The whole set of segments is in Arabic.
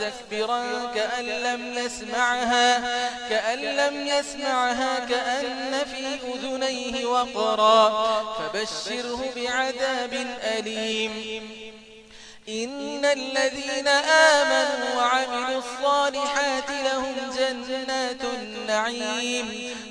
مستكبرا كأن لم يسمعها كأن لم يسمعها كأن في أذنيه وقرا فبشره بعذاب أليم. إن الذين آمنوا وعملوا الصالحات لهم جنات النعيم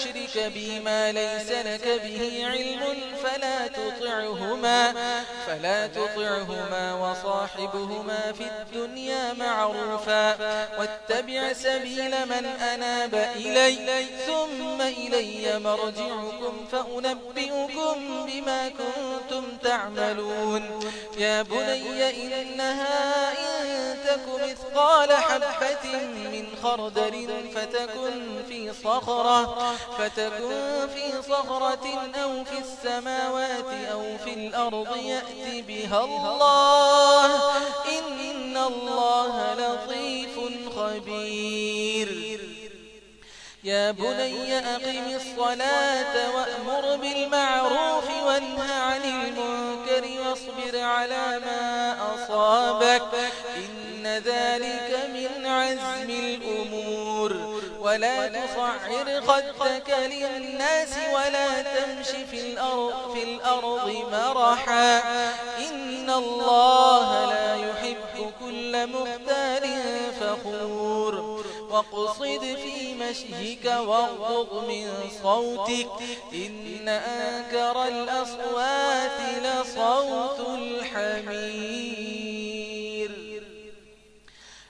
تشرك بي ما ليس لك به علم فلا تطعهما, فلا تطعهما وصاحبهما في الدنيا معروفا واتبع سبيل من أناب إلي ثم إلي مرجعكم فأنبئكم بما كنتم تعملون. يا بني إنها إن تك مثقال حبة من خردل فتكن في صخرة فتكون في صخرة أو في السماوات أو في الأرض يأتي بها الله. إن الله لطيف خبير. يا بني أقم الصلاة وأمر بالمعروف وانه عن المنكر واصبر على ما أصابك. إن ذلك من عزم الأمور. ولا تصعر خدك للناس ولا تمشي في الأرض, في الأرض مرحا. إن الله لا يحب كل مختال فخور. وقصد في مشيك واغض من صوتك. إن أنكر الأصوات لصوت الحميد.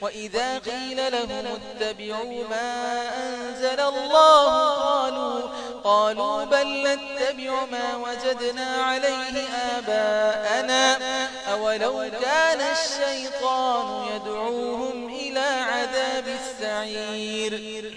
وإذا قيل لهم اتبعوا ما أنزل الله قالوا, قالوا بل نتبع ما وجدنا عليه آباءنا أولو كان الشيطان يدعوهم إلى عذاب السعير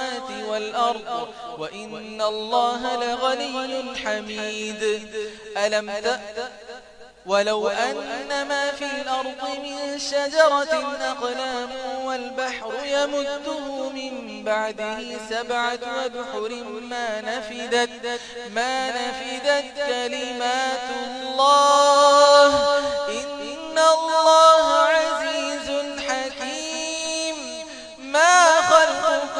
والأرض وإن الله لغني حميد. ألم تأت ولو أن ما في الأرض من شجرة أقلام والبحر يمده من بعده سبعة وبحر ما نفدت, ما نفدت كلمات الله. إن الله عزيز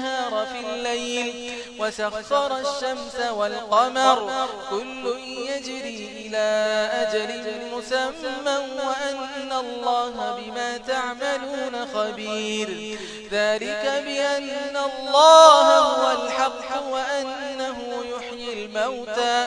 النهار في الليل وسخر الشمس والقمر كل يجري إلى أجل مسمى وأن الله بما تعملون خبير ذلك بأن الله هو الحق وأنه يحيي الموتى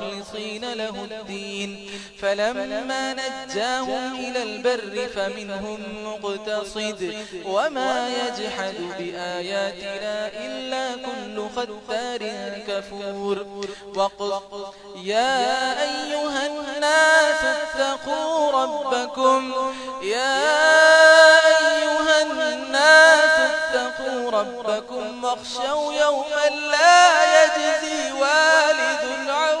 مخلصين له الدين فلما نجاهم إلى البر فمنهم مقتصد وما يجحد بآياتنا إلا كل ختار كفور وقل يا أيها الناس اتقوا ربكم يا أيها الناس اتقوا ربكم واخشوا يوما لا يجزي والد عن